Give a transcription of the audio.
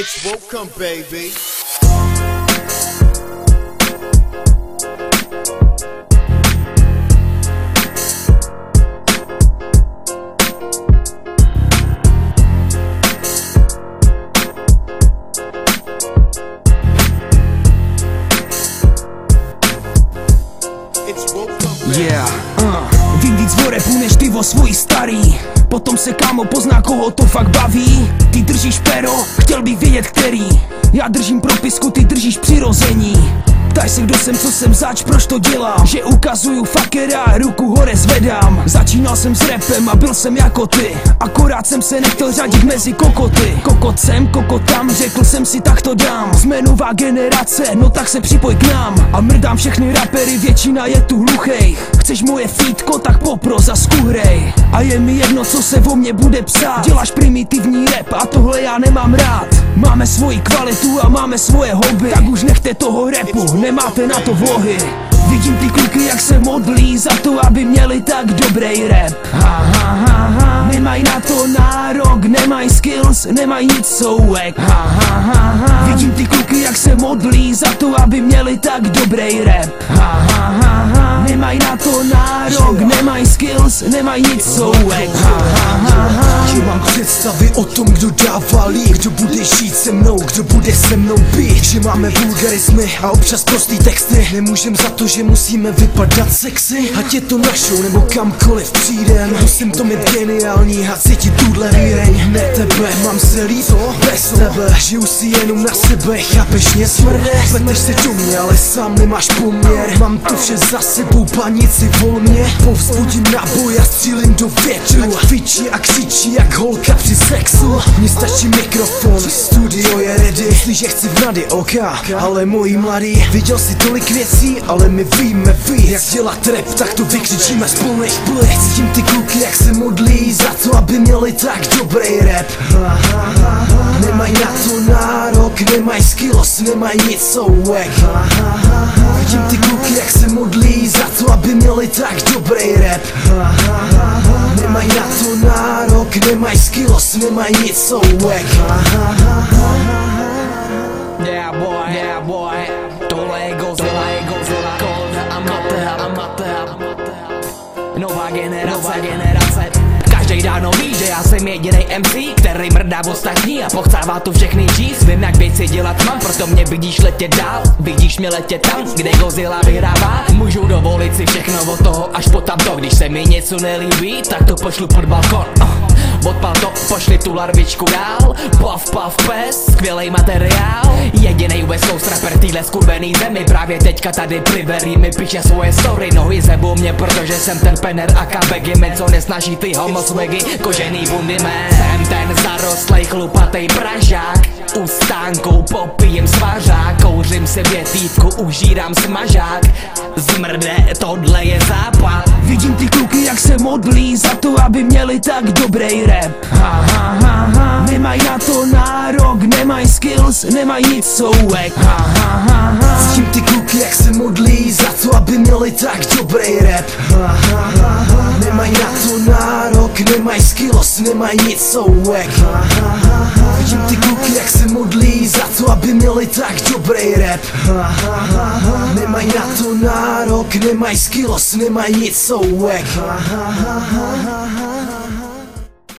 It's welcome, baby. Yeah, uh. Vím víc o repu než ty o svůj starý Potom se kámo pozná koho to fakt baví držíš pero, chtěl bych vědět který. Já držím propisku, ty držíš přirození. Ptaj se kdo jsem, co jsem zač, proč to dělám. Že ukazuju fakera, ruku hore zvedám. Začínal jsem s repem a byl jsem jako ty. Akorát jsem se nechtěl řadit mezi kokoty. Kokot jsem, kokot tam, řekl jsem si tak to dám. Jsme nová generace, no tak se připoj k nám. A mrdám všechny rapery, většina je tu hluchej. Chceš moje fítko, tak popros a skuhrej. A je mi jedno, co se o mně bude psát. Děláš primitivní nemám rád Máme svoji kvalitu a máme svoje hobby Tak už nechte toho repu, nemáte na to vlohy Vidím ty kluky, jak se modlí za to, aby měli tak dobrý rap ha, ha, ha, ha. Nemají na to nárok, nemají skills, nemají nic souvek ha, ha, ha, ha. Vidím ty kluky, jak se modlí za to, aby měli tak dobrý rap ha, ha. Nemají na to nárok, nemají skills, nemají nic ha. Že mám představy o tom, kdo dává líp. Kdo bude žít se mnou, kdo bude se mnou být. Že máme vulgarismy a občas prostý texty. Nemůžem za to, že musíme vypadat sexy. Ať je to na show nebo kamkoliv přijdem Musím to mít geniální a cítit tuhle výreň. Ne tebe, mám se líp bez tebe. Žiju si jenom na sebe, chápeš mě? Smrde Pleteš se do mě, ale sám nemáš poměr. Mám to vše za sebou, panici vol mě. Povzbudím na boj a střílím do větru. Ať fičí a křičí jak holka při sexu. Mně stačí mikrofon, studio je ready. Myslí, že chci v nady, ok. Ale mojí mladý, viděl si tolik věcí Ale my víme víc. Jak dělat rap, tak to vykřičíme z plných plic Cítím ty kluky, jak se modlí Za to, aby měli tak dobrý rap Nemají na to nárok, nemají skills, nemají nic ha, ha. Vidím ty kluky, jak se modlí Za to, aby měli tak dobrý rap. Nemají na to nárok, nemají skills, nemají nic ha, ha. Yeah boy, yeah boy Tohle je Godzilla, je Godzilla Dáno ví, že já jsem jedinej MC, který mrdá ostatní a pochcává tu všechny číst. Vím jak věci dělat mám, proto mě vidíš letět dál. Vidíš mě letět tam, kde Godzilla vyhrává. Můžu dovolit si všechno od toho až po tamto. Když se mi něco nelíbí, tak to pošlu pod balkon. Uh. To, pošli tu larvičku dál. Puff, puff, pes, skvělej materiál. Jedinej West Coast rapper týhle skurvený zemi. Právě teďka tady pliverí mi píše svoje story. Nohy zebou mě, protože jsem ten pener a kabegi. Men, co nesnaží ty homoswegy, kožený bundy man Jsem ten zarostlej chlupatej pražák. U stánku popijem svařák Kouřím si větívku, užírám smažák. Zmrde, tohle je západ Vidím ty kluky, jak se modlí za to, aby měli tak dobrý rap ha, ha, ha, ha. Nemají na to nárok, nemají skills, nemají nic souvek ha, ha, ha, ha. Cítím ty kluky, jak se modlí Za to, aby měli tak dobrý rap ha, ha, ha, ha. Nemají na to nárok, nemají skills, nemají nic souvek ha, ha, ha, ha. Vidím ty kluky, jak se modlí Za to, aby měli tak dobrý rap ha, ha, ha, ha. Nemají na to nárok, nemají skills, nemají nic ha, ha.